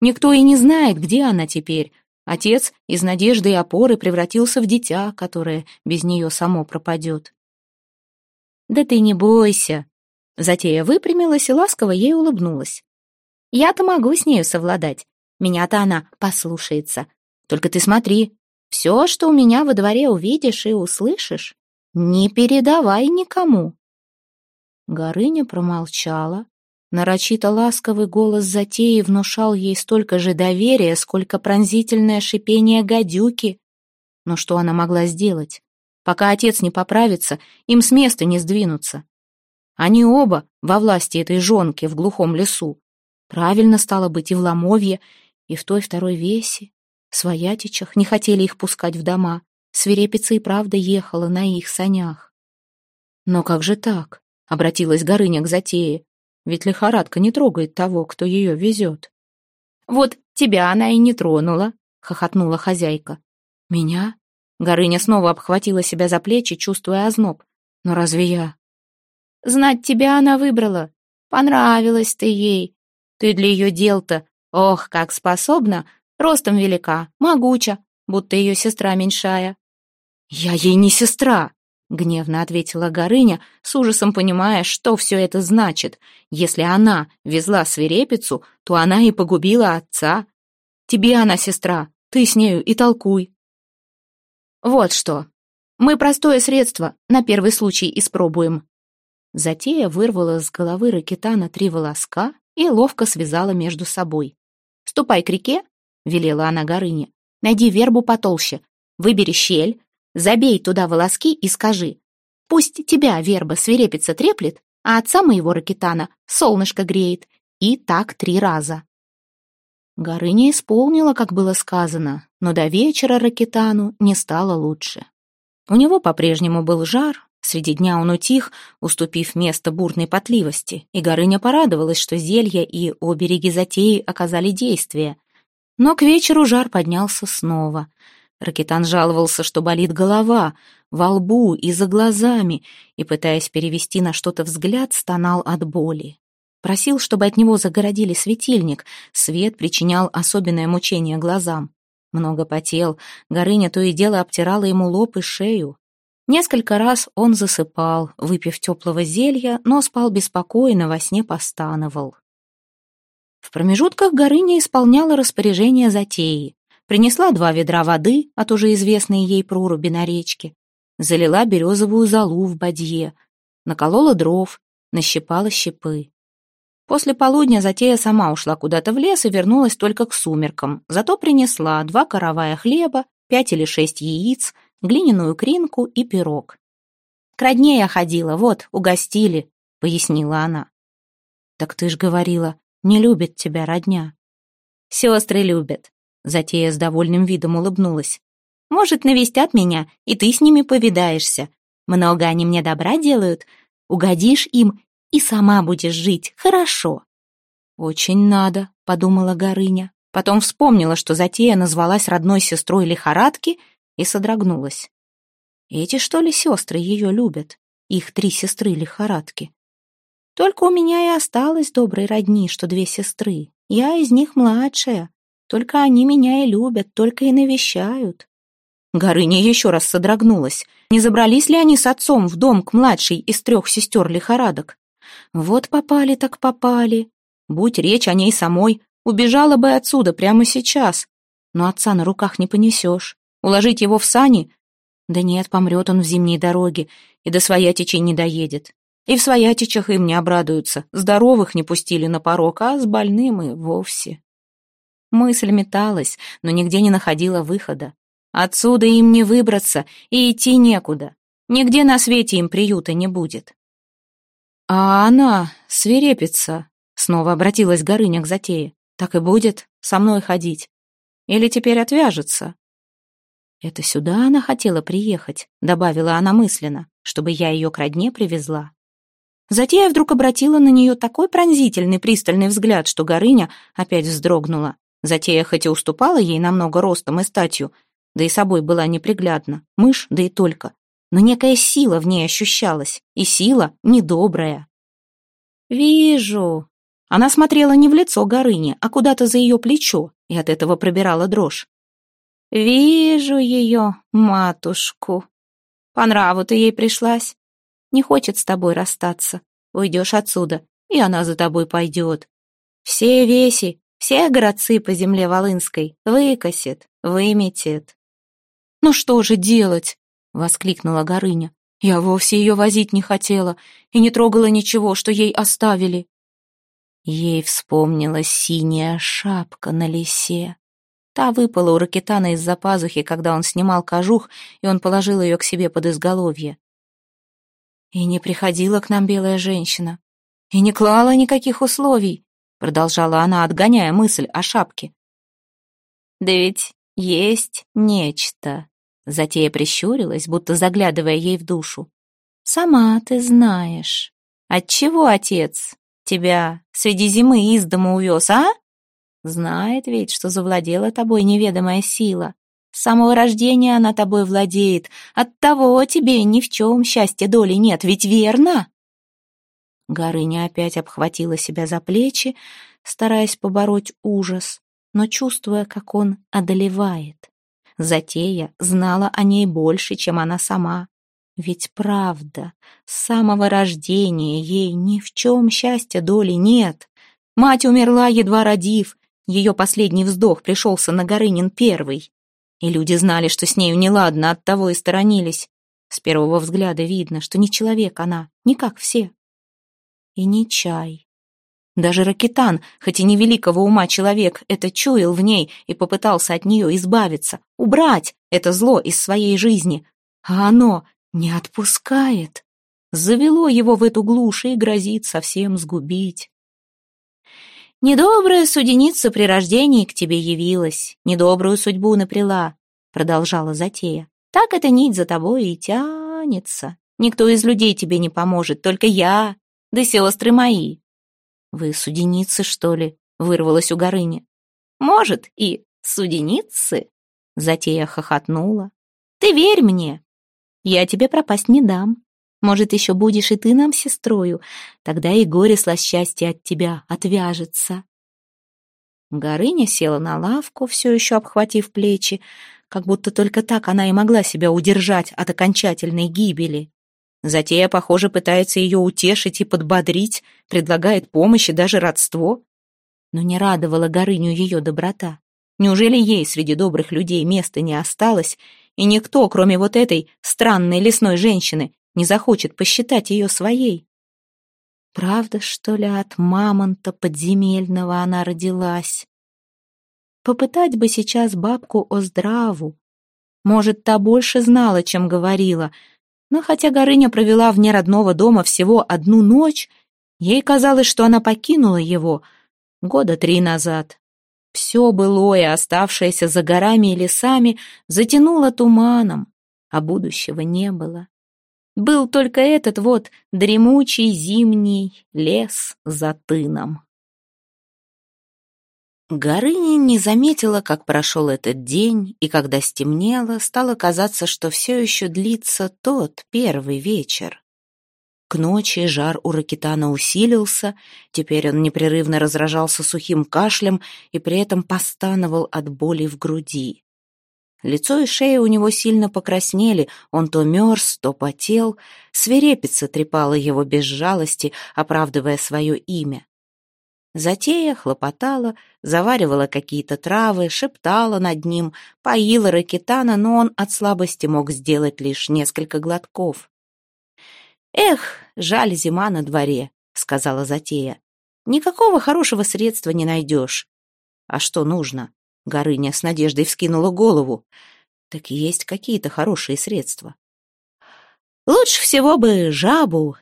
Никто и не знает, где она теперь. Отец из надежды и опоры превратился в дитя, которое без нее само пропадет. «Да ты не бойся!» Затея выпрямилась и ласково ей улыбнулась. «Я-то могу с нею совладать. Меня-то она послушается. Только ты смотри, все, что у меня во дворе увидишь и услышишь, не передавай никому». Горыня промолчала. Нарочито ласковый голос затеи внушал ей столько же доверия, сколько пронзительное шипение гадюки. Но что она могла сделать? Пока отец не поправится, им с места не сдвинуться. Они оба во власти этой жонки в глухом лесу. Правильно стало быть и в Ломовье, и в той второй весе. Своятичах не хотели их пускать в дома. Свирепица и правда ехала на их санях. Но как же так? Обратилась Горыня к затее. Ведь лихорадка не трогает того, кто ее везет. Вот тебя она и не тронула, хохотнула хозяйка. Меня? Горыня снова обхватила себя за плечи, чувствуя озноб. Но разве я? Знать тебя она выбрала. Понравилась ты ей. Ты для ее дел-то, ох, как способна, ростом велика, могуча, будто ее сестра меньшая. Я ей не сестра, гневно ответила Горыня, с ужасом понимая, что все это значит. Если она везла свирепицу, то она и погубила отца. Тебе она сестра, ты с нею и толкуй. Вот что. Мы простое средство на первый случай испробуем. Затея вырвала с головы Ракетана три волоска и ловко связала между собой. «Ступай к реке», — велела она Горыне, — «найди вербу потолще, выбери щель, забей туда волоски и скажи, пусть тебя верба свирепица треплет, а отца моего Ракетана солнышко греет, и так три раза». Горыня исполнила, как было сказано, но до вечера Ракетану не стало лучше. У него по-прежнему был жар, среди дня он утих, уступив место бурной потливости, и Горыня порадовалась, что зелья и обереги затеи оказали действие. Но к вечеру жар поднялся снова. Ракетан жаловался, что болит голова, во лбу и за глазами, и, пытаясь перевести на что-то взгляд, стонал от боли. Просил, чтобы от него загородили светильник. Свет причинял особенное мучение глазам. Много потел. Горыня то и дело обтирала ему лоб и шею. Несколько раз он засыпал, выпив теплого зелья, но спал беспокойно, во сне постановал. В промежутках Горыня исполняла распоряжение затеи. Принесла два ведра воды от уже известной ей проруби на речке. Залила березовую золу в бадье. Наколола дров, нащипала щепы. После полудня затея сама ушла куда-то в лес и вернулась только к сумеркам. Зато принесла два каравая хлеба, пять или шесть яиц, глиняную кринку и пирог. «К родне я ходила, вот, угостили», — пояснила она. «Так ты ж говорила, не любит тебя родня». «Сестры любят», — затея с довольным видом улыбнулась. «Может, навестят меня, и ты с ними повидаешься. Много они мне добра делают. Угодишь им, и сама будешь жить хорошо». «Очень надо», — подумала Горыня. Потом вспомнила, что затея назвалась родной сестрой лихорадки и содрогнулась. Эти, что ли, сестры ее любят? Их три сестры лихорадки. Только у меня и осталось доброй родни, что две сестры. Я из них младшая. Только они меня и любят, только и навещают. Горыня еще раз содрогнулась. Не забрались ли они с отцом в дом к младшей из трех сестер лихорадок? Вот попали так попали. Будь речь о ней самой, убежала бы отсюда прямо сейчас. Но отца на руках не понесешь. Уложить его в сани? Да нет, помрет он в зимней дороге и до своятичей не доедет. И в своятичах им не обрадуются. Здоровых не пустили на порог, а с больным и вовсе. Мысль металась, но нигде не находила выхода. Отсюда им не выбраться и идти некуда. Нигде на свете им приюта не будет. «А она, свирепится», — снова обратилась Горыня к затее. «Так и будет со мной ходить. Или теперь отвяжется?» «Это сюда она хотела приехать», — добавила она мысленно, «чтобы я ее к родне привезла». Затея вдруг обратила на нее такой пронзительный пристальный взгляд, что Горыня опять вздрогнула. Затея хоть и уступала ей намного ростом и статью, да и собой была неприглядна, мышь, да и только но некая сила в ней ощущалась, и сила недобрая. «Вижу», Она смотрела не в лицо Горыни, а куда-то за ее плечо, и от этого пробирала дрожь. «Вижу ее, матушку. По нраву ты ей пришлась. Не хочет с тобой расстаться. Уйдешь отсюда, и она за тобой пойдет. Все веси, все городцы по земле Волынской выкосит, выметит». «Ну что же делать?» — воскликнула Горыня. «Я вовсе ее возить не хотела и не трогала ничего, что ей оставили». Ей вспомнилась синяя шапка на лисе. Та выпала у Ракетана из-за пазухи, когда он снимал кожух, и он положил ее к себе под изголовье. «И не приходила к нам белая женщина, и не клала никаких условий», продолжала она, отгоняя мысль о шапке. «Да ведь есть нечто», затея прищурилась, будто заглядывая ей в душу. «Сама ты знаешь. Отчего отец тебя среди зимы из дома увез, а? Знает ведь, что завладела тобой неведомая сила. С самого рождения она тобой владеет. Оттого тебе ни в чем счастья доли нет, ведь верно?» Горыня опять обхватила себя за плечи, стараясь побороть ужас, но чувствуя, как он одолевает. Затея знала о ней больше, чем она сама. Ведь правда, с самого рождения ей ни в чем счастья доли нет. Мать умерла, едва родив. Ее последний вздох пришелся на Горынин первый. И люди знали, что с нею неладно, оттого и сторонились. С первого взгляда видно, что не человек она, не как все. И не чай. Даже Ракетан, хоть и невеликого ума человек, это чуял в ней и попытался от нее избавиться, убрать это зло из своей жизни. А оно не отпускает. Завело его в эту глушь и грозит совсем сгубить. «Недобрая суденица при рождении к тебе явилась, недобрую судьбу напряла», — продолжала затея. «Так эта нить за тобой и тянется. Никто из людей тебе не поможет, только я, да сестры мои». «Вы суденицы, что ли?» — вырвалась у Горыни. «Может, и суденицы?» — затея хохотнула. «Ты верь мне, я тебе пропасть не дам. Может, еще будешь и ты нам сестрою, тогда и горе счастья от тебя отвяжется». Горыня села на лавку, все еще обхватив плечи, как будто только так она и могла себя удержать от окончательной гибели. Затея, похоже, пытается ее утешить и подбодрить, предлагает помощь и даже родство. Но не радовала Горыню ее доброта. Неужели ей среди добрых людей места не осталось, и никто, кроме вот этой странной лесной женщины, не захочет посчитать ее своей. Правда, что ли, от мамонта подземельного она родилась? Попытать бы сейчас бабку о здраву. Может, та больше знала, чем говорила, но хотя Горыня провела вне родного дома всего одну ночь, ей казалось, что она покинула его года три назад. Все былое, оставшееся за горами и лесами, затянуло туманом, а будущего не было. Был только этот вот дремучий зимний лес за тыном. Горыня не заметила, как прошел этот день, и когда стемнело, стало казаться, что все еще длится тот первый вечер. К ночи жар у Ракитана усилился, теперь он непрерывно разражался сухим кашлем и при этом постановал от боли в груди. Лицо и шея у него сильно покраснели, он то мерз, то потел, свирепица трепала его без жалости, оправдывая свое имя. Затея хлопотала, заваривала какие-то травы, шептала над ним, поила Ракитана, но он от слабости мог сделать лишь несколько глотков. «Эх, жаль, зима на дворе», — сказала затея. «Никакого хорошего средства не найдешь». «А что нужно?» — Горыня с надеждой вскинула голову. «Так есть какие-то хорошие средства». «Лучше всего бы жабу.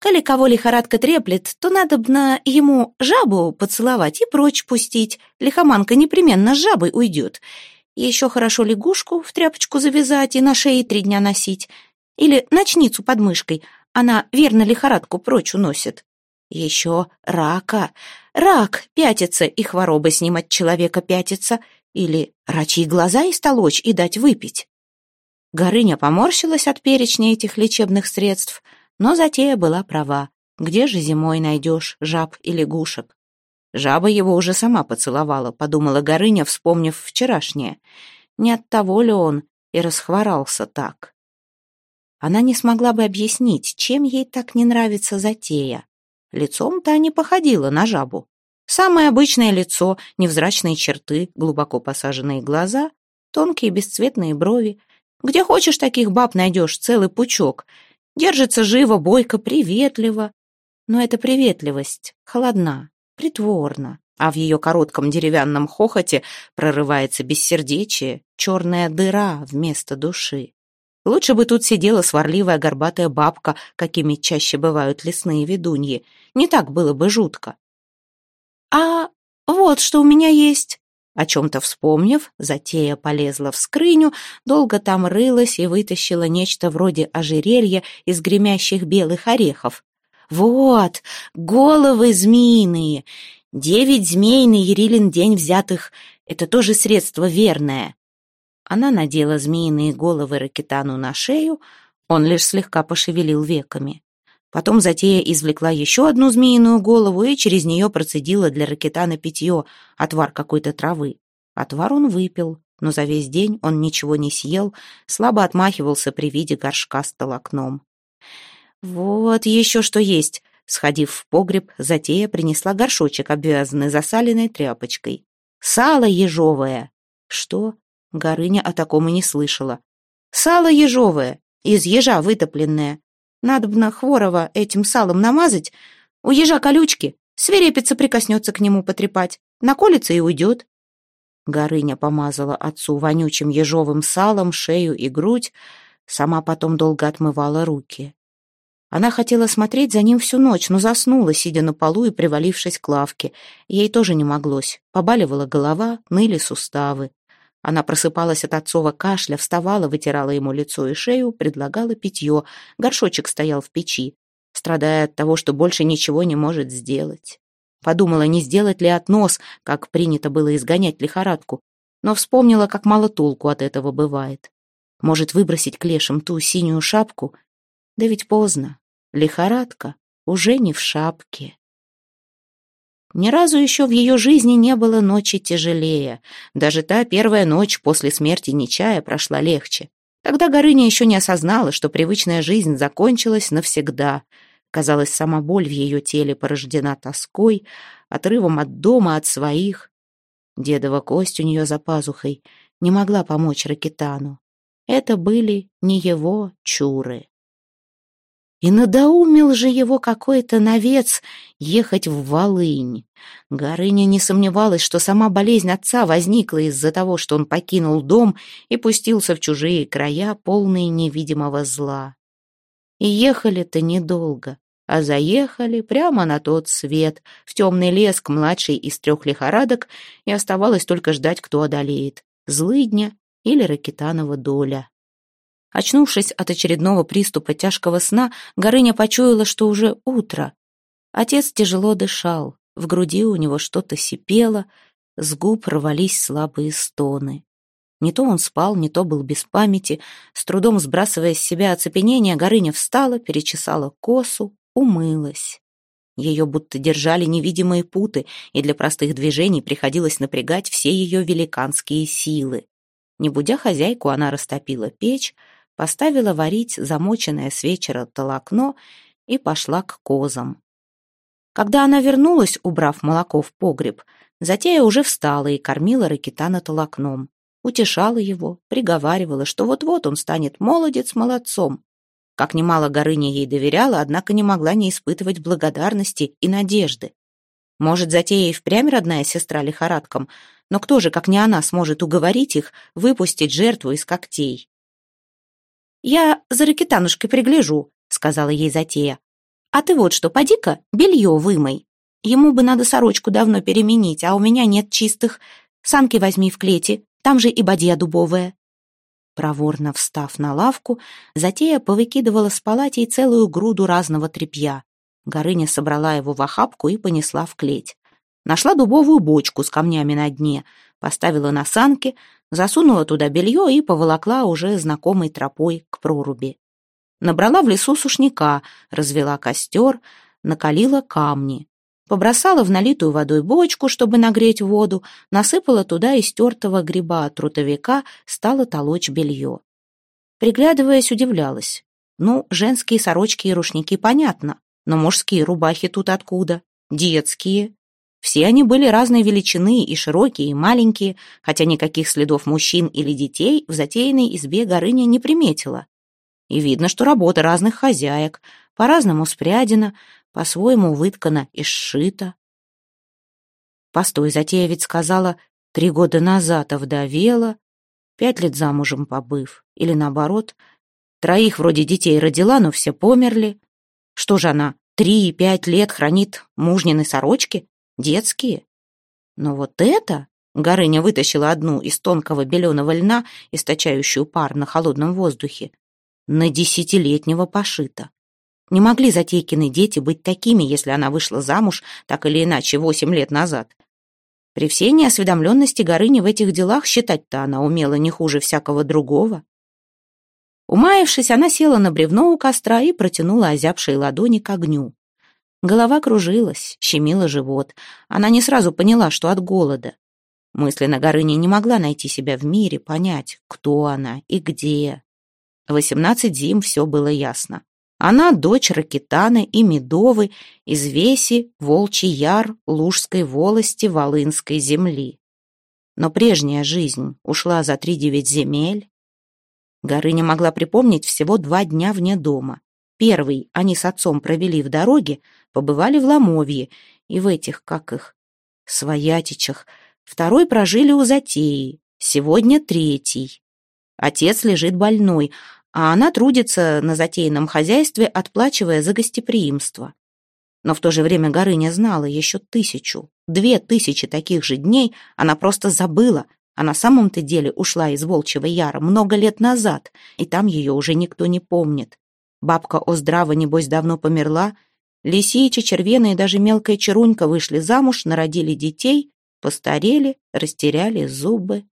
Коли кого лихорадка треплет, то надо б на ему жабу поцеловать и прочь пустить. Лихоманка непременно с жабой уйдет. Еще хорошо лягушку в тряпочку завязать и на шее три дня носить. Или ночницу под мышкой, она верно лихорадку прочь уносит. Еще рака. Рак пятится, и хвороба с ним от человека пятится. Или рачьи глаза истолочь и дать выпить. Горыня поморщилась от перечня этих лечебных средств, но затея была права. Где же зимой найдешь жаб и лягушек? Жаба его уже сама поцеловала, подумала Горыня, вспомнив вчерашнее. Не от того ли он и расхворался так? Она не смогла бы объяснить, чем ей так не нравится затея. Лицом-то не походила на жабу. Самое обычное лицо, невзрачные черты, глубоко посаженные глаза, тонкие бесцветные брови. Где хочешь таких баб найдешь, целый пучок. Держится живо, бойко, приветливо. Но эта приветливость холодна, притворна, а в ее коротком деревянном хохоте прорывается бессердечие, черная дыра вместо души. Лучше бы тут сидела сварливая горбатая бабка, какими чаще бывают лесные ведуньи. Не так было бы жутко. «А вот что у меня есть!» О чем-то вспомнив, затея полезла в скрыню, долго там рылась и вытащила нечто вроде ожерелья из гремящих белых орехов. «Вот, головы змеиные! Девять змей на Ерилин день взятых — это тоже средство верное!» Она надела змеиные головы Ракитану на шею, он лишь слегка пошевелил веками. Потом затея извлекла еще одну змеиную голову и через нее процедила для Ракетана питье, отвар какой-то травы. Отвар он выпил, но за весь день он ничего не съел, слабо отмахивался при виде горшка с толокном. «Вот еще что есть!» Сходив в погреб, затея принесла горшочек, обвязанный засаленной тряпочкой. «Сало ежовое!» «Что?» Горыня о таком и не слышала. «Сало ежовое, из ежа вытопленное. Надобно Хворова этим салом намазать. У ежа колючки, свирепица прикоснется к нему потрепать, наколется и уйдет. Горыня помазала отцу вонючим ежовым салом шею и грудь, сама потом долго отмывала руки. Она хотела смотреть за ним всю ночь, но заснула, сидя на полу и привалившись к лавке. Ей тоже не моглось. Побаливала голова, ныли суставы. Она просыпалась от отцова кашля, вставала, вытирала ему лицо и шею, предлагала питье. Горшочек стоял в печи, страдая от того, что больше ничего не может сделать. Подумала, не сделать ли относ, как принято было изгонять лихорадку, но вспомнила, как мало толку от этого бывает. Может, выбросить клешем ту синюю шапку? Да ведь поздно. Лихорадка уже не в шапке. Ни разу еще в ее жизни не было ночи тяжелее. Даже та первая ночь после смерти Нечая прошла легче. Тогда Горыня еще не осознала, что привычная жизнь закончилась навсегда. Казалось, сама боль в ее теле порождена тоской, отрывом от дома, от своих. Дедова кость у нее за пазухой не могла помочь Ракитану. Это были не его чуры. И надоумил же его какой-то навец ехать в Волынь. Горыня не сомневалась, что сама болезнь отца возникла из-за того, что он покинул дом и пустился в чужие края, полные невидимого зла. И ехали-то недолго, а заехали прямо на тот свет, в темный лес к младшей из трех лихорадок, и оставалось только ждать, кто одолеет — злыдня или ракетанова доля. Очнувшись от очередного приступа тяжкого сна, Горыня почуяла, что уже утро. Отец тяжело дышал, в груди у него что-то сипело, с губ рвались слабые стоны. Не то он спал, не то был без памяти. С трудом сбрасывая с себя оцепенение, Горыня встала, перечесала косу, умылась. Ее будто держали невидимые путы, и для простых движений приходилось напрягать все ее великанские силы. Не будя хозяйку, она растопила печь, поставила варить замоченное с вечера толокно и пошла к козам. Когда она вернулась, убрав молоко в погреб, затея уже встала и кормила Ракитана толокном. Утешала его, приговаривала, что вот-вот он станет молодец молодцом. Как немало Горыня ей доверяла, однако не могла не испытывать благодарности и надежды. Может, затея и впрямь родная сестра лихорадкам, но кто же, как не она, сможет уговорить их выпустить жертву из когтей? «Я за ракетанушкой пригляжу», — сказала ей затея. «А ты вот что, поди-ка белье вымой. Ему бы надо сорочку давно переменить, а у меня нет чистых. Санки возьми в клете, там же и бадья дубовая». Проворно встав на лавку, затея повыкидывала с палатей целую груду разного тряпья. Горыня собрала его в охапку и понесла в клеть. Нашла дубовую бочку с камнями на дне, поставила на санки, засунула туда белье и поволокла уже знакомой тропой к проруби. Набрала в лесу сушняка, развела костер, накалила камни. побросала в налитую водой бочку, чтобы нагреть воду, насыпала туда из тертого гриба от трутовика, стала толочь белье. Приглядываясь, удивлялась. Ну, женские сорочки и рушники понятно, но мужские рубахи тут откуда? Детские. Все они были разной величины, и широкие, и маленькие, хотя никаких следов мужчин или детей в затеянной избе Горыня не приметила. И видно, что работа разных хозяек, по-разному спрядена, по-своему выткана и сшита. Постой, затея ведь сказала, три года назад овдовела, пять лет замужем побыв, или наоборот, троих вроде детей родила, но все померли. Что же она, три и пять лет хранит мужнины сорочки? Детские? Но вот это... Горыня вытащила одну из тонкого беленого льна, источающую пар на холодном воздухе. На десятилетнего пошита. Не могли Затейкины дети быть такими, если она вышла замуж, так или иначе, восемь лет назад. При всей неосведомленности Горыни в этих делах считать-то она умела не хуже всякого другого. Умаявшись, она села на бревно у костра и протянула озябшие ладони к огню. Голова кружилась, щемила живот. Она не сразу поняла, что от голода. Мысленно Горыня не могла найти себя в мире, понять, кто она и где. Восемнадцать зим все было ясно. Она дочь Ракитаны и Медовы из Веси, Волчий Яр, Лужской волости, Волынской земли. Но прежняя жизнь ушла за три девять земель. Горыня могла припомнить всего два дня вне дома. Первый они с отцом провели в дороге, побывали в Ломовье и в этих, как их, своятичах. Второй прожили у Затеи, сегодня третий. Отец лежит больной, а она трудится на затеянном хозяйстве, отплачивая за гостеприимство. Но в то же время Горыня знала еще тысячу, две тысячи таких же дней она просто забыла, а на самом-то деле ушла из Волчьего Яра много лет назад, и там ее уже никто не помнит. Бабка Оздрава, небось, давно померла. Лисичи, червены и даже мелкая черунька вышли замуж, народили детей, постарели, растеряли зубы.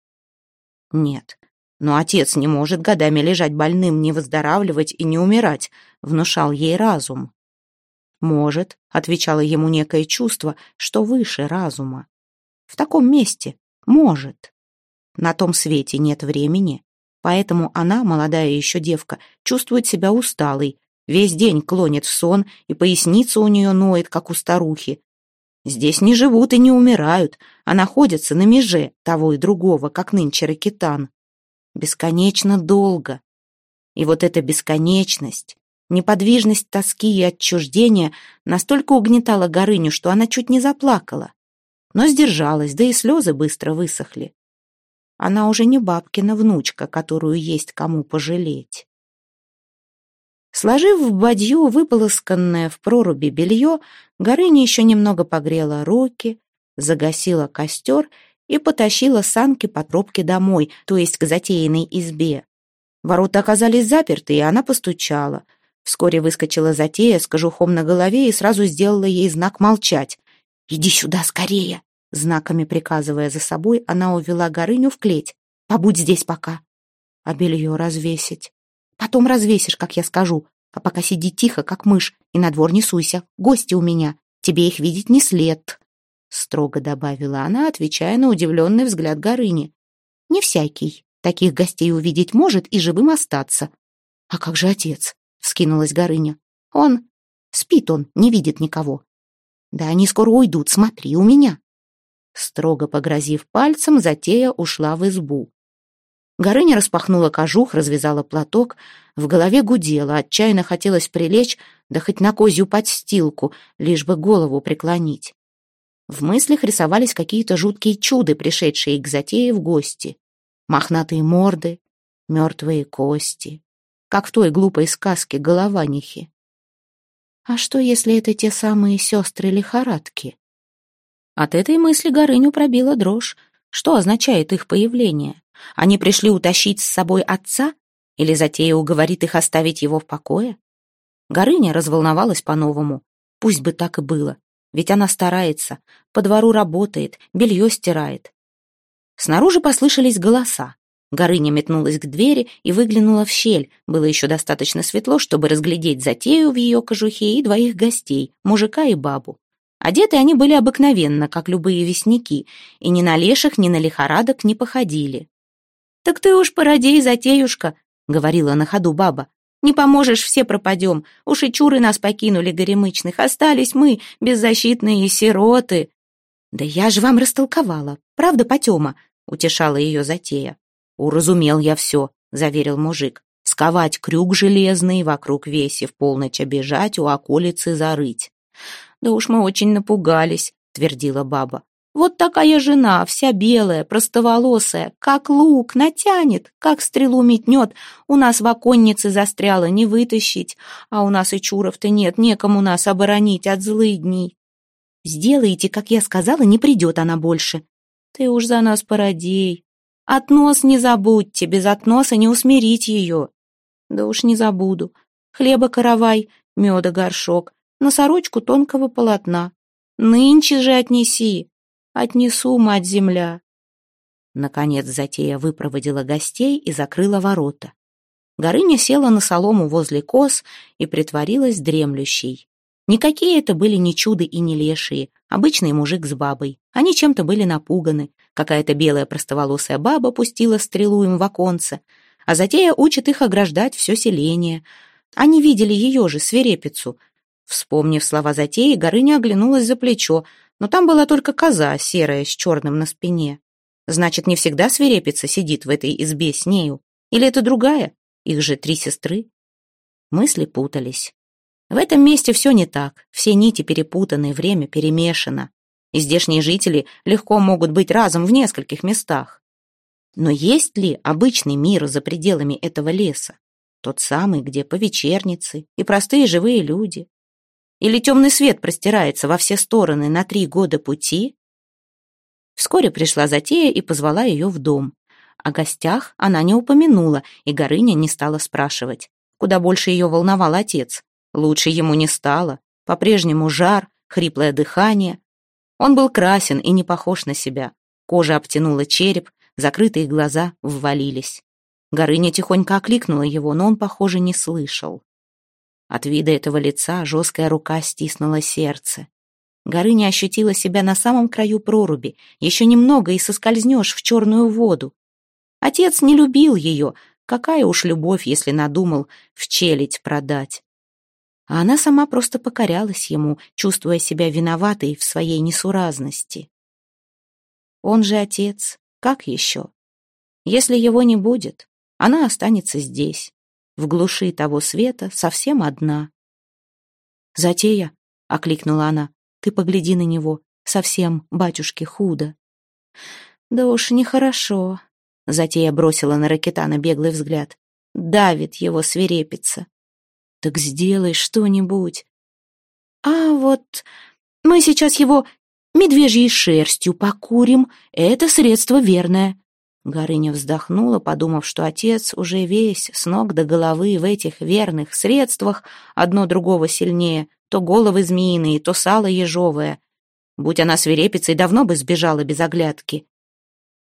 Нет, но отец не может годами лежать больным, не выздоравливать и не умирать, внушал ей разум. «Может», — отвечало ему некое чувство, что выше разума. «В таком месте. Может. На том свете нет времени. Поэтому она, молодая еще девка, чувствует себя усталой, весь день клонит в сон, и поясница у нее ноет, как у старухи. Здесь не живут и не умирают, а находятся на меже того и другого, как нынче ракетан. Бесконечно долго. И вот эта бесконечность, неподвижность тоски и отчуждения настолько угнетала Горыню, что она чуть не заплакала. Но сдержалась, да и слезы быстро высохли. Она уже не бабкина внучка, которую есть кому пожалеть. Сложив в бадью выполосканное в проруби белье, Горыня еще немного погрела руки, загасила костер и потащила санки по тропке домой, то есть к затеянной избе. Ворота оказались заперты, и она постучала. Вскоре выскочила затея с кожухом на голове и сразу сделала ей знак молчать. «Иди сюда скорее!» Знаками приказывая за собой, она увела Горыню в клеть. «Побудь здесь пока». «А белье развесить?» «Потом развесишь, как я скажу. А пока сиди тихо, как мышь, и на двор не суйся. Гости у меня. Тебе их видеть не след». Строго добавила она, отвечая на удивленный взгляд Горыни. «Не всякий. Таких гостей увидеть может и живым остаться». «А как же отец?» — вскинулась Горыня. «Он... Спит он, не видит никого». «Да они скоро уйдут, смотри, у меня». Строго погрозив пальцем, затея ушла в избу. Горыня распахнула кожух, развязала платок. В голове гудело, отчаянно хотелось прилечь, да хоть на козью подстилку, лишь бы голову преклонить. В мыслях рисовались какие-то жуткие чуды, пришедшие к затее в гости. Мохнатые морды, мертвые кости, как в той глупой сказке Голованихи. А что, если это те самые сестры-лихорадки? От этой мысли Горыню пробила дрожь. Что означает их появление? Они пришли утащить с собой отца? Или затея уговорит их оставить его в покое? Горыня разволновалась по-новому. Пусть бы так и было. Ведь она старается, по двору работает, белье стирает. Снаружи послышались голоса. Горыня метнулась к двери и выглянула в щель. Было еще достаточно светло, чтобы разглядеть затею в ее кожухе и двоих гостей, мужика и бабу. Одеты они были обыкновенно, как любые вестники, и ни на леших, ни на лихорадок не походили. «Так ты уж породей, затеюшка», — говорила на ходу баба. «Не поможешь, все пропадем. Уж и чуры нас покинули, горемычных. Остались мы, беззащитные сироты». «Да я же вам растолковала. Правда, Потема?» — утешала ее затея. «Уразумел я все», — заверил мужик. «Сковать крюк железный, вокруг веси в полночь обижать, у околицы зарыть». «Да уж мы очень напугались», — твердила баба. «Вот такая жена, вся белая, простоволосая, как лук, натянет, как стрелу метнет. У нас в оконнице застряла, не вытащить, а у нас и чуров-то нет, некому нас оборонить от злыдней». «Сделаете, как я сказала, не придет она больше». «Ты уж за нас породей. Относ не забудьте, без относа не усмирить ее». «Да уж не забуду. Хлеба каравай, меда горшок, на сорочку тонкого полотна. Нынче же отнеси. Отнесу, мать-земля. Наконец затея выпроводила гостей и закрыла ворота. Горыня села на солому возле коз и притворилась дремлющей. Никакие это были не чуды и не лешие, обычный мужик с бабой. Они чем-то были напуганы. Какая-то белая простоволосая баба пустила стрелу им в оконце, а затея учит их ограждать все селение. Они видели ее же, свирепицу, Вспомнив слова затеи, Горыня оглянулась за плечо, но там была только коза, серая, с черным на спине. Значит, не всегда свирепица сидит в этой избе с нею. Или это другая? Их же три сестры. Мысли путались. В этом месте все не так. Все нити перепутаны, время перемешано. И здешние жители легко могут быть разом в нескольких местах. Но есть ли обычный мир за пределами этого леса? Тот самый, где повечерницы и простые живые люди, или темный свет простирается во все стороны на три года пути? Вскоре пришла затея и позвала ее в дом. О гостях она не упомянула, и Горыня не стала спрашивать. Куда больше ее волновал отец. Лучше ему не стало. По-прежнему жар, хриплое дыхание. Он был красен и не похож на себя. Кожа обтянула череп, закрытые глаза ввалились. Горыня тихонько окликнула его, но он, похоже, не слышал. От вида этого лица жесткая рука стиснула сердце. Горыня ощутила себя на самом краю проруби. Еще немного и соскользнешь в черную воду. Отец не любил ее. Какая уж любовь, если надумал в челядь продать. А она сама просто покорялась ему, чувствуя себя виноватой в своей несуразности. Он же отец, как еще? Если его не будет, она останется здесь в глуши того света, совсем одна. «Затея», — окликнула она, — «ты погляди на него, совсем, батюшке, худо». «Да уж нехорошо», — Затея бросила на Ракетана беглый взгляд. «Давит его свирепица». «Так сделай что-нибудь». «А вот мы сейчас его медвежьей шерстью покурим, это средство верное», Горыня вздохнула, подумав, что отец уже весь с ног до головы в этих верных средствах, одно другого сильнее, то головы змеиные, то сало ежовое. Будь она свирепицей, давно бы сбежала без оглядки.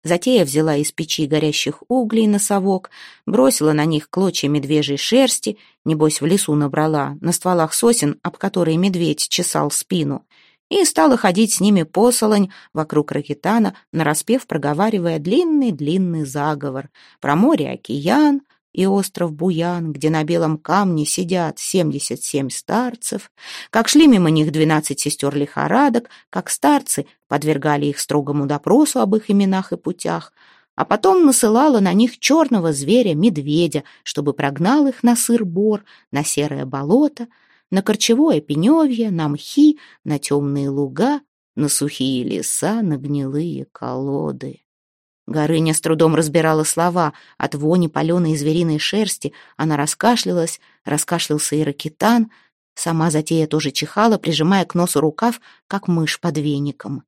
Затея взяла из печи горящих углей на совок, бросила на них клочья медвежьей шерсти, небось в лесу набрала, на стволах сосен, об которые медведь чесал спину — и стала ходить с ними посолонь вокруг Ракитана, нараспев проговаривая длинный-длинный заговор про море-океан и остров Буян, где на белом камне сидят семьдесят семь старцев, как шли мимо них двенадцать сестер лихорадок, как старцы подвергали их строгому допросу об их именах и путях, а потом насылала на них черного зверя-медведя, чтобы прогнал их на сыр-бор, на серое болото, на корчевое пеневье, на мхи, на темные луга, на сухие леса, на гнилые колоды. Горыня с трудом разбирала слова. От вони паленой звериной шерсти она раскашлялась, раскашлялся и ракетан. Сама затея тоже чихала, прижимая к носу рукав, как мышь под веником.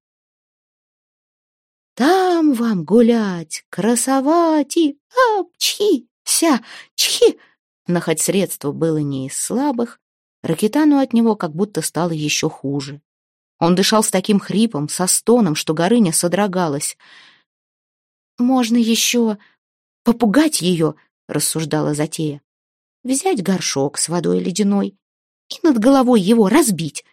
«Там вам гулять, красовать и... Ап, чхи, ся, чхи!» Но хоть средство было не из слабых, Ракетану от него как будто стало еще хуже. Он дышал с таким хрипом, со стоном, что Горыня содрогалась. «Можно еще попугать ее», — рассуждала затея. «Взять горшок с водой ледяной и над головой его разбить.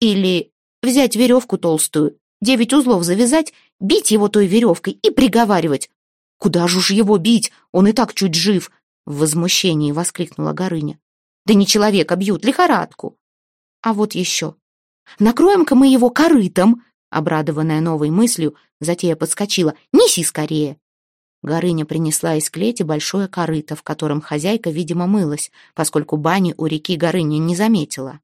Или взять веревку толстую, девять узлов завязать, бить его той веревкой и приговаривать. «Куда же уж его бить? Он и так чуть жив!» В возмущении воскликнула Горыня. «Да не человека бьют, лихорадку!» «А вот еще. Накроем-ка мы его корытом!» Обрадованная новой мыслью, затея подскочила. «Неси скорее!» Горыня принесла из клети большое корыто, в котором хозяйка, видимо, мылась, поскольку бани у реки Горыня не заметила.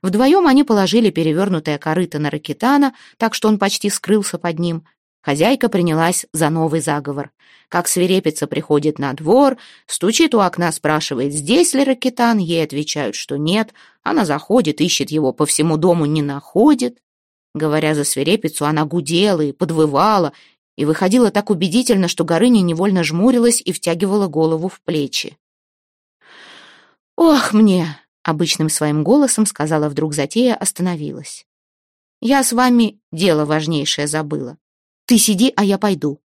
Вдвоем они положили перевернутое корыто на Ракитана, так что он почти скрылся под ним. Хозяйка принялась за новый заговор. Как свирепица приходит на двор, стучит у окна, спрашивает, здесь ли Ракитан, ей отвечают, что нет. Она заходит, ищет его по всему дому, не находит. Говоря за свирепицу, она гудела и подвывала, и выходила так убедительно, что Горыня невольно жмурилась и втягивала голову в плечи. «Ох мне!» — обычным своим голосом сказала вдруг затея, остановилась. «Я с вами дело важнейшее забыла. Ты сиди, а я пойду».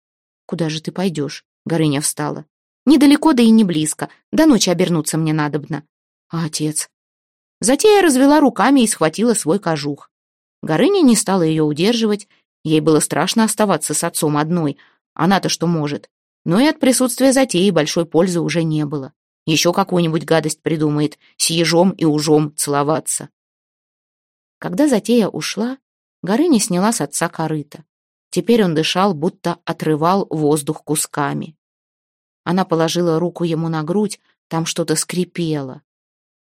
«Куда же ты пойдешь?» — Горыня встала. «Недалеко, да и не близко. До ночи обернуться мне надобно». «А отец?» Затея развела руками и схватила свой кожух. Горыня не стала ее удерживать, Ей было страшно оставаться с отцом одной. Она-то что может? Но и от присутствия затеи большой пользы уже не было. Еще какую-нибудь гадость придумает, с ежом и ужом целоваться. Когда затея ушла, Горыня сняла с отца корыто. Теперь он дышал, будто отрывал воздух кусками. Она положила руку ему на грудь, там что-то скрипело.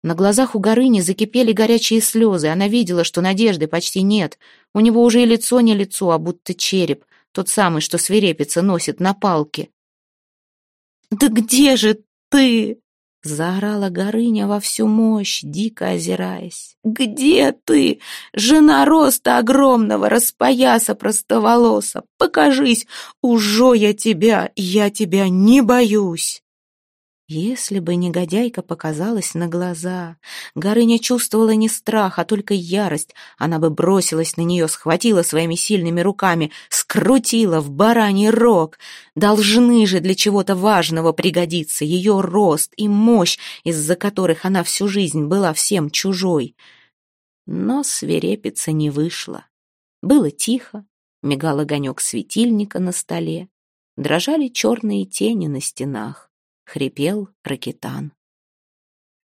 На глазах у Горыни закипели горячие слезы. Она видела, что надежды почти нет. У него уже и лицо не лицо, а будто череп. Тот самый, что свирепица носит на палке. «Да где же ты?» — заорала Горыня во всю мощь, дико озираясь. «Где ты, жена роста огромного, распояса простоволоса? Покажись, ужо я тебя, я тебя не боюсь!» Если бы негодяйка показалась на глаза, Горыня чувствовала не страх, а только ярость. Она бы бросилась на нее, схватила своими сильными руками, скрутила в бараний рог. Должны же для чего-то важного пригодиться ее рост и мощь, из-за которых она всю жизнь была всем чужой. Но свирепица не вышла. Было тихо, мигал огонек светильника на столе, дрожали черные тени на стенах хрипел Ракитан.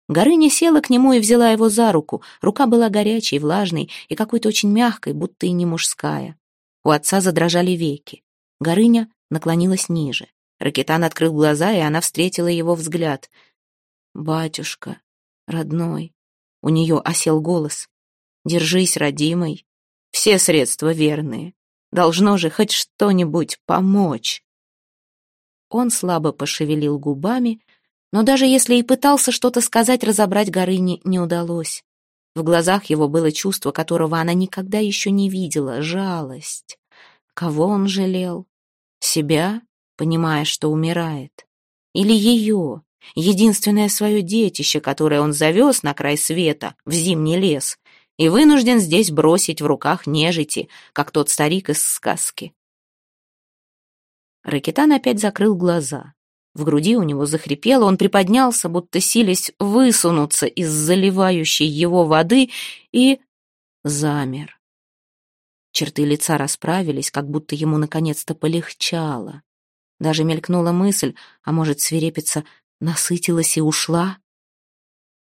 Горыня села к нему и взяла его за руку. Рука была горячей, влажной и какой-то очень мягкой, будто и не мужская. У отца задрожали веки. Горыня наклонилась ниже. Ракитан открыл глаза, и она встретила его взгляд. «Батюшка, родной!» У нее осел голос. «Держись, родимый. Все средства верные. Должно же хоть что-нибудь помочь». Он слабо пошевелил губами, но даже если и пытался что-то сказать, разобрать Горыне не удалось. В глазах его было чувство, которого она никогда еще не видела — жалость. Кого он жалел? Себя, понимая, что умирает? Или ее, единственное свое детище, которое он завез на край света, в зимний лес, и вынужден здесь бросить в руках нежити, как тот старик из сказки? Ракетан опять закрыл глаза. В груди у него захрипело, он приподнялся, будто силясь высунуться из заливающей его воды, и замер. Черты лица расправились, как будто ему наконец-то полегчало. Даже мелькнула мысль, а может, свирепица насытилась и ушла?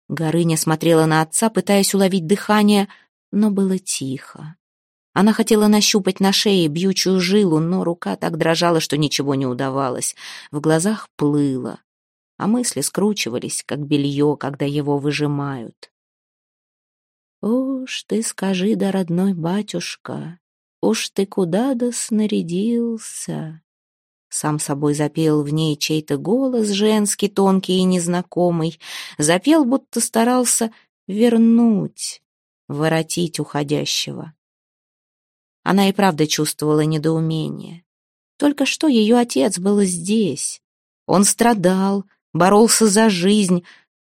Горыня смотрела на отца, пытаясь уловить дыхание, но было тихо. Она хотела нащупать на шее бьючую жилу, но рука так дрожала, что ничего не удавалось. В глазах плыло, а мысли скручивались, как белье, когда его выжимают. «Уж ты скажи, да, родной батюшка, уж ты куда да снарядился?» Сам собой запел в ней чей-то голос, женский, тонкий и незнакомый. Запел, будто старался вернуть, воротить уходящего. Она и правда чувствовала недоумение. Только что ее отец был здесь. Он страдал, боролся за жизнь,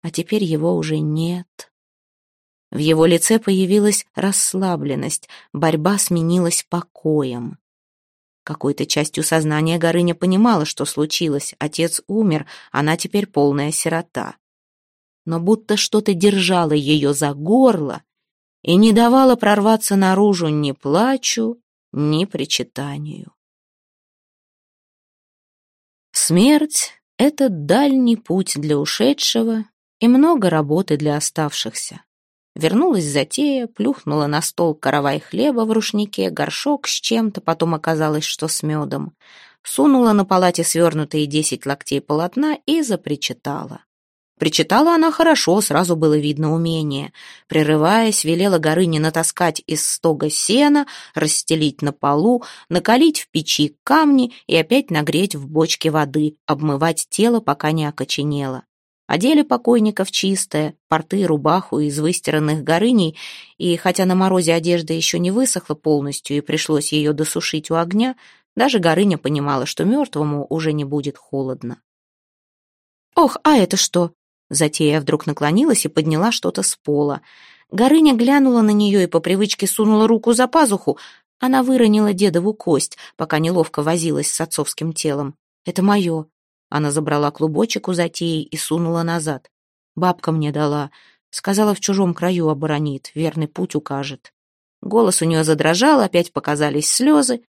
а теперь его уже нет. В его лице появилась расслабленность, борьба сменилась покоем. Какой-то частью сознания Горыня понимала, что случилось. Отец умер, она теперь полная сирота. Но будто что-то держало ее за горло, и не давала прорваться наружу ни плачу, ни причитанию. Смерть — это дальний путь для ушедшего и много работы для оставшихся. Вернулась затея, плюхнула на стол каравай хлеба в рушнике, горшок с чем-то, потом оказалось, что с медом. Сунула на палате свернутые десять локтей полотна и запричитала. Причитала она хорошо, сразу было видно умение. Прерываясь, велела Горыне натаскать из стога сена, расстелить на полу, накалить в печи камни и опять нагреть в бочке воды, обмывать тело, пока не окоченело. Одели покойников чистое, порты и рубаху из выстиранных горыней, и хотя на морозе одежда еще не высохла полностью и пришлось ее досушить у огня, даже Горыня понимала, что мертвому уже не будет холодно. «Ох, а это что?» Затея вдруг наклонилась и подняла что-то с пола. Горыня глянула на нее и по привычке сунула руку за пазуху. Она выронила дедову кость, пока неловко возилась с отцовским телом. «Это мое», она забрала клубочек у затеи и сунула назад. Бабка мне дала. Сказала, в чужом краю оборонит, верный путь укажет. Голос у нее задрожал, опять показались слезы.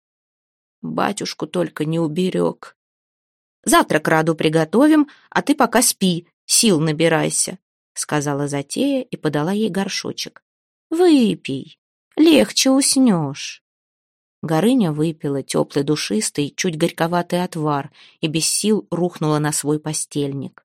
Батюшку только не уберег. Завтра к Раду приготовим, а ты пока спи, сил набирайся, сказала затея и подала ей горшочек. Выпей, легче уснешь. Горыня выпила теплый душистый, чуть горьковатый отвар и без сил рухнула на свой постельник.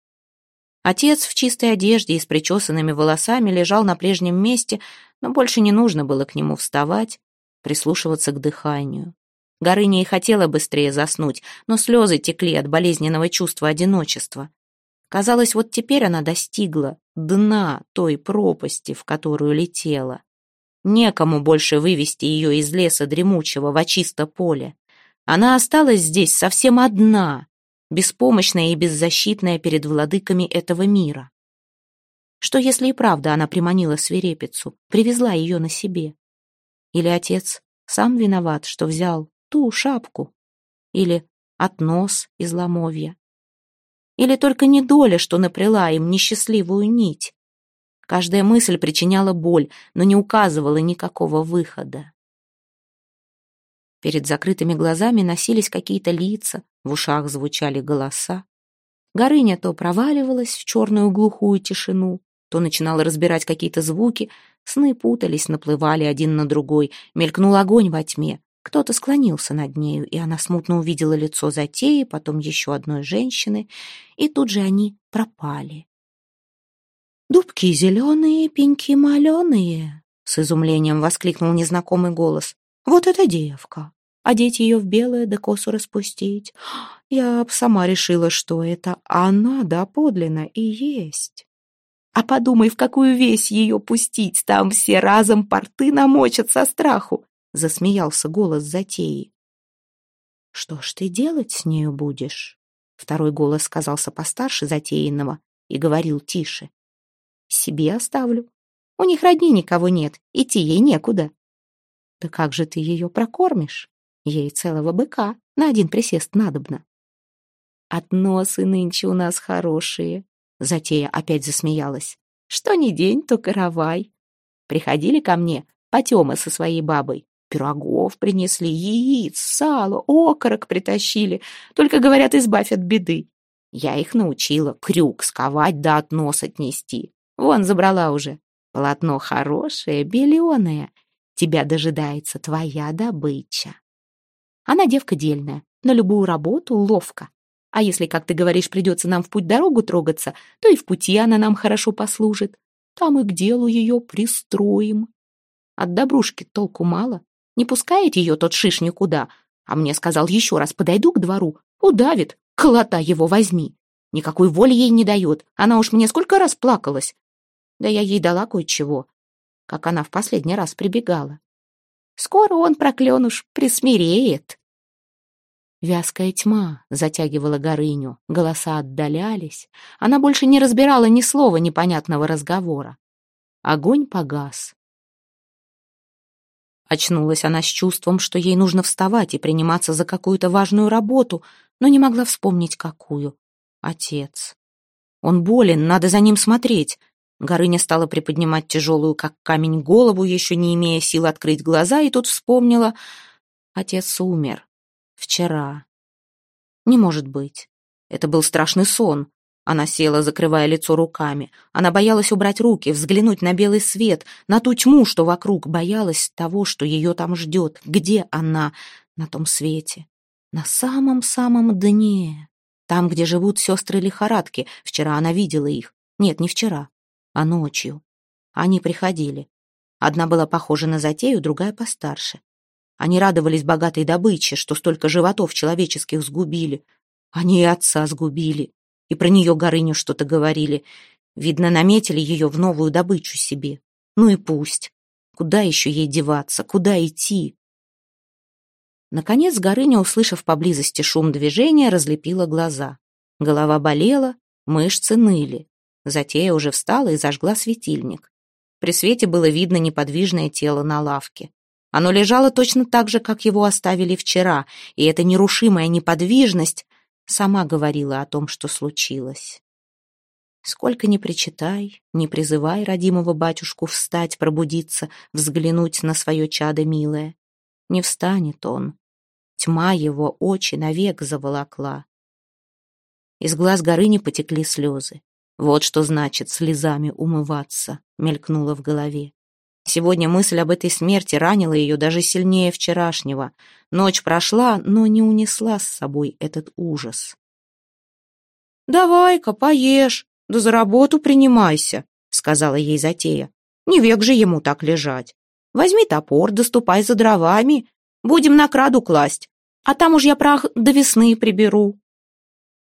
Отец в чистой одежде и с причесанными волосами лежал на прежнем месте, но больше не нужно было к нему вставать, прислушиваться к дыханию. Горыня и хотела быстрее заснуть, но слезы текли от болезненного чувства одиночества. Казалось, вот теперь она достигла дна той пропасти, в которую летела. Некому больше вывести ее из леса дремучего в очисто поле. Она осталась здесь совсем одна, беспомощная и беззащитная перед владыками этого мира. Что если и правда она приманила свирепицу, привезла ее на себе? Или отец сам виноват, что взял ту шапку? Или относ из ломовья? Или только недоля, что наплела им несчастливую нить? Каждая мысль причиняла боль, но не указывала никакого выхода. Перед закрытыми глазами носились какие-то лица, в ушах звучали голоса. Горыня то проваливалась в черную глухую тишину, то начинала разбирать какие-то звуки, сны путались, наплывали один на другой, мелькнул огонь во тьме. Кто-то склонился над нею, и она смутно увидела лицо затеи, потом еще одной женщины, и тут же они пропали. «Дубки зеленые, пеньки маленые!» С изумлением воскликнул незнакомый голос. «Вот эта девка! Одеть ее в белое да косу распустить. Я б сама решила, что это она да подлинно и есть. А подумай, в какую весь ее пустить, там все разом порты намочат со страху!» Засмеялся голос затеи. «Что ж ты делать с нею будешь?» Второй голос казался постарше затеянного и говорил тише. Себе оставлю. У них родни никого нет, идти ей некуда. Да как же ты ее прокормишь? Ей целого быка на один присест надобно. Относы нынче у нас хорошие. Затея опять засмеялась. Что ни день, то каравай. Приходили ко мне Потема со своей бабой. Пирогов принесли, яиц, сало, окорок притащили. Только, говорят, избавь от беды. Я их научила крюк сковать да от носа отнести. Вон забрала уже. Полотно хорошее, беленое. Тебя дожидается твоя добыча. Она девка дельная, на любую работу ловко. А если, как ты говоришь, придется нам в путь-дорогу трогаться, то и в пути она нам хорошо послужит. Там и к делу ее пристроим. От добрушки толку мало. Не пускает ее тот шиш никуда. А мне сказал еще раз, подойду к двору. Удавит, колота его возьми. Никакой воли ей не дает. Она уж мне сколько раз плакалась. Да я ей дала кое-чего, как она в последний раз прибегала. Скоро он, проклёнуш, присмиреет. Вязкая тьма затягивала Горыню, голоса отдалялись. Она больше не разбирала ни слова непонятного разговора. Огонь погас. Очнулась она с чувством, что ей нужно вставать и приниматься за какую-то важную работу, но не могла вспомнить, какую. Отец. Он болен, надо за ним смотреть. Горыня стала приподнимать тяжелую, как камень, голову, еще не имея сил открыть глаза, и тут вспомнила. Отец умер. Вчера. Не может быть. Это был страшный сон. Она села, закрывая лицо руками. Она боялась убрать руки, взглянуть на белый свет, на ту тьму, что вокруг, боялась того, что ее там ждет. Где она на том свете? На самом-самом дне. Там, где живут сестры лихорадки. Вчера она видела их. Нет, не вчера, а ночью. Они приходили. Одна была похожа на затею, другая постарше. Они радовались богатой добыче, что столько животов человеческих сгубили. Они и отца сгубили и про нее Горыню что-то говорили. Видно, наметили ее в новую добычу себе. Ну и пусть. Куда еще ей деваться? Куда идти? Наконец Горыня, услышав поблизости шум движения, разлепила глаза. Голова болела, мышцы ныли. Затея уже встала и зажгла светильник. При свете было видно неподвижное тело на лавке. Оно лежало точно так же, как его оставили вчера, и эта нерушимая неподвижность сама говорила о том, что случилось. Сколько ни причитай, не призывай родимого батюшку встать, пробудиться, взглянуть на свое чадо милое. Не встанет он. Тьма его очи навек заволокла. Из глаз Горыни потекли слезы. Вот что значит слезами умываться, мелькнуло в голове. Сегодня мысль об этой смерти ранила ее даже сильнее вчерашнего. Ночь прошла, но не унесла с собой этот ужас. «Давай-ка, поешь, да за работу принимайся», — сказала ей затея. «Не век же ему так лежать. Возьми топор, доступай за дровами, будем на краду класть, а там уж я прах до весны приберу».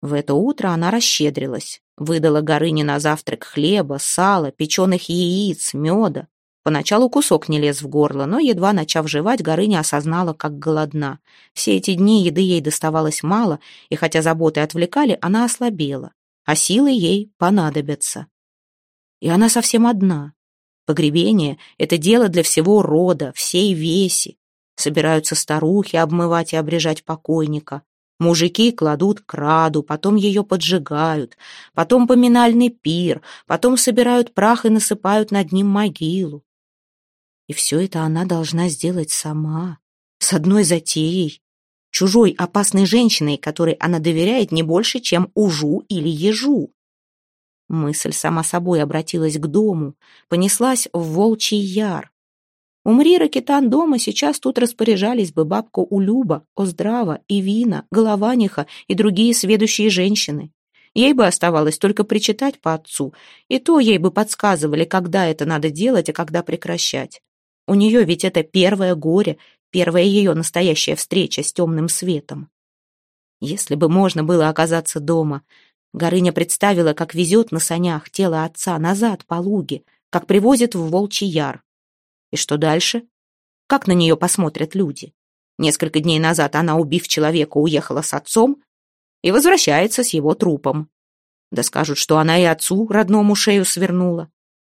В это утро она расщедрилась, выдала Горыне на завтрак хлеба, сала, печеных яиц, меда. Поначалу кусок не лез в горло, но, едва начав жевать, Горыня осознала, как голодна. Все эти дни еды ей доставалось мало, и хотя заботы отвлекали, она ослабела, а силы ей понадобятся. И она совсем одна. Погребение — это дело для всего рода, всей веси. Собираются старухи обмывать и обрежать покойника. Мужики кладут краду, потом ее поджигают, потом поминальный пир, потом собирают прах и насыпают над ним могилу. И все это она должна сделать сама, с одной затеей, чужой опасной женщиной, которой она доверяет не больше, чем ужу или ежу. Мысль сама собой обратилась к дому, понеслась в волчий яр. Умри, Ракитан, дома, сейчас тут распоряжались бы бабка Улюба, Оздрава, Ивина, Голованиха и другие сведущие женщины. Ей бы оставалось только причитать по отцу, и то ей бы подсказывали, когда это надо делать, а когда прекращать. У нее ведь это первое горе, первая ее настоящая встреча с темным светом. Если бы можно было оказаться дома, Горыня представила, как везет на санях тело отца назад по луге, как привозит в Волчий Яр. И что дальше? Как на нее посмотрят люди? Несколько дней назад она, убив человека, уехала с отцом и возвращается с его трупом. Да скажут, что она и отцу родному шею свернула.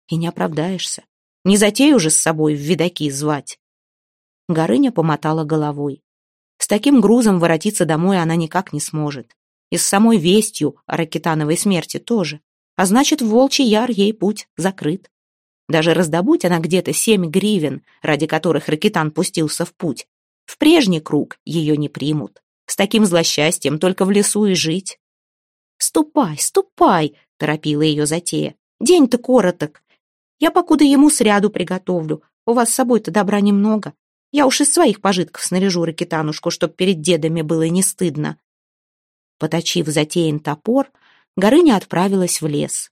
И не оправдаешься. Не затей уже с собой в видаки звать. Горыня помотала головой. С таким грузом воротиться домой она никак не сможет. И с самой вестью о ракетановой смерти тоже. А значит, в Волчий Яр ей путь закрыт. Даже раздобудь она где-то семь гривен, ради которых Ракетан пустился в путь. В прежний круг ее не примут. С таким злосчастьем только в лесу и жить. «Ступай, ступай!» — торопила ее затея. «День-то короток. Я покуда ему сряду приготовлю. У вас с собой-то добра немного. Я уж из своих пожитков снаряжу ракетанушку, чтоб перед дедами было не стыдно». Поточив затеян топор, Горыня отправилась в лес.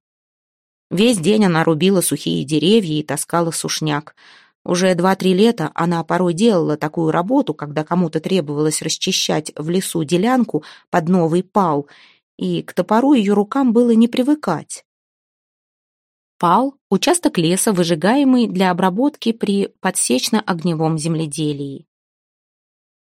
Весь день она рубила сухие деревья и таскала сушняк. Уже два-три лета она порой делала такую работу, когда кому-то требовалось расчищать в лесу делянку под новый пал, и к топору ее рукам было не привыкать. Пал – участок леса, выжигаемый для обработки при подсечно-огневом земледелии.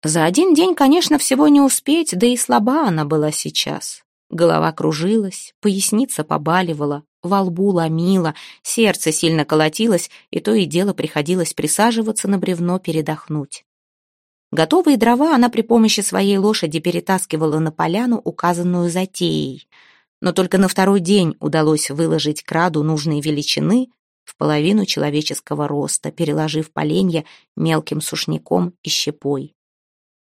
За один день, конечно, всего не успеть, да и слаба она была сейчас. Голова кружилась, поясница побаливала, во лбу ломила, сердце сильно колотилось, и то и дело приходилось присаживаться на бревно передохнуть. Готовые дрова она при помощи своей лошади перетаскивала на поляну, указанную затеей. Но только на второй день удалось выложить краду нужной величины в половину человеческого роста, переложив поленья мелким сушняком и щепой.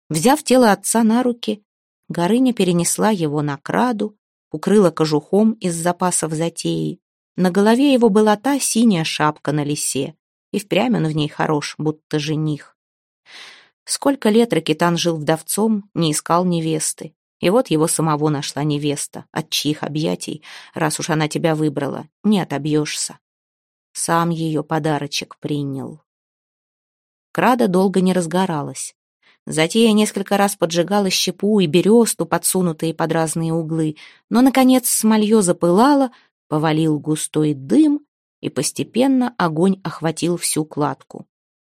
Взяв тело отца на руки, Горыня перенесла его на краду, укрыла кожухом из запасов затеи. На голове его была та синяя шапка на лисе, и впрямь он в ней хорош, будто жених. Сколько лет Ракитан жил вдовцом, не искал невесты. И вот его самого нашла невеста, от чьих объятий, раз уж она тебя выбрала, не отобьешься. Сам ее подарочек принял. Крада долго не разгоралась. Затея несколько раз поджигала щепу и бересту, подсунутые под разные углы, но, наконец, смолье запылало, повалил густой дым, и постепенно огонь охватил всю кладку.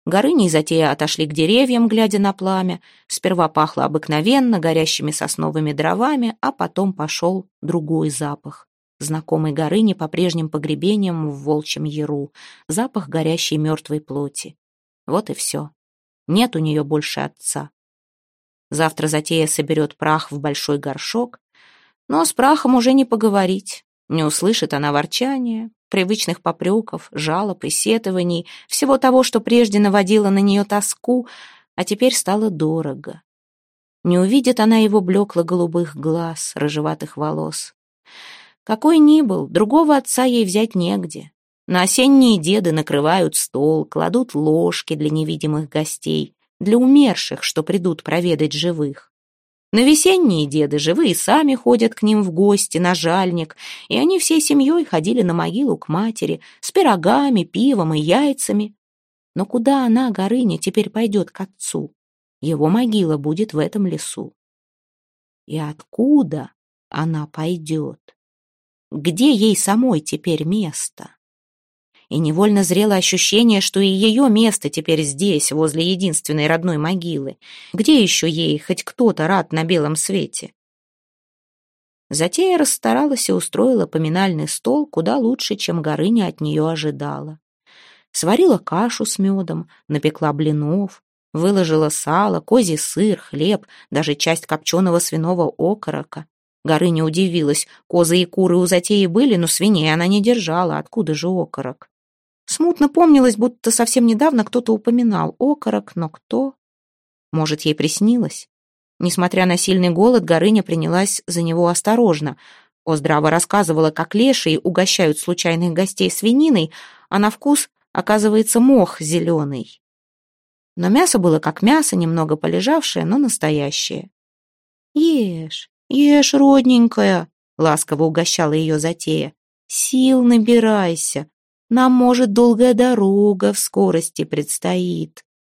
Горыни и затея отошли к деревьям, глядя на пламя. Сперва пахло обыкновенно, горящими сосновыми дровами, а потом пошел другой запах. Знакомый Горыни по прежним погребениям в волчьем яру. Запах горящей мертвой плоти. Вот и все. Нет у нее больше отца. Завтра затея соберет прах в большой горшок, но с прахом уже не поговорить. Не услышит она ворчания, привычных попреков, жалоб и сетований, всего того, что прежде наводило на нее тоску, а теперь стало дорого. Не увидит она его блекло-голубых глаз, рыжеватых волос. Какой ни был, другого отца ей взять негде. На осенние деды накрывают стол, кладут ложки для невидимых гостей, для умерших, что придут проведать живых. На весенние деды живые сами ходят к ним в гости, на жальник, и они всей семьей ходили на могилу к матери с пирогами, пивом и яйцами. Но куда она, Горыня, теперь пойдет к отцу? Его могила будет в этом лесу. И откуда она пойдет? Где ей самой теперь место? И невольно зрело ощущение, что и ее место теперь здесь, возле единственной родной могилы. Где еще ей хоть кто-то рад на белом свете? Затея расстаралась и устроила поминальный стол куда лучше, чем Горыня от нее ожидала. Сварила кашу с медом, напекла блинов, выложила сало, козий сыр, хлеб, даже часть копченого свиного окорока. Горыня удивилась, козы и куры у затеи были, но свиней она не держала, откуда же окорок? Смутно помнилось, будто совсем недавно кто-то упоминал окорок, но кто? Может, ей приснилось? Несмотря на сильный голод, Горыня принялась за него осторожно. Оздрава рассказывала, как лешие угощают случайных гостей свининой, а на вкус оказывается мох зеленый. Но мясо было как мясо, немного полежавшее, но настоящее. «Ешь, ешь, родненькая», — ласково угощала ее затея. «Сил набирайся, нам, может, долгая дорога в скорости предстоит.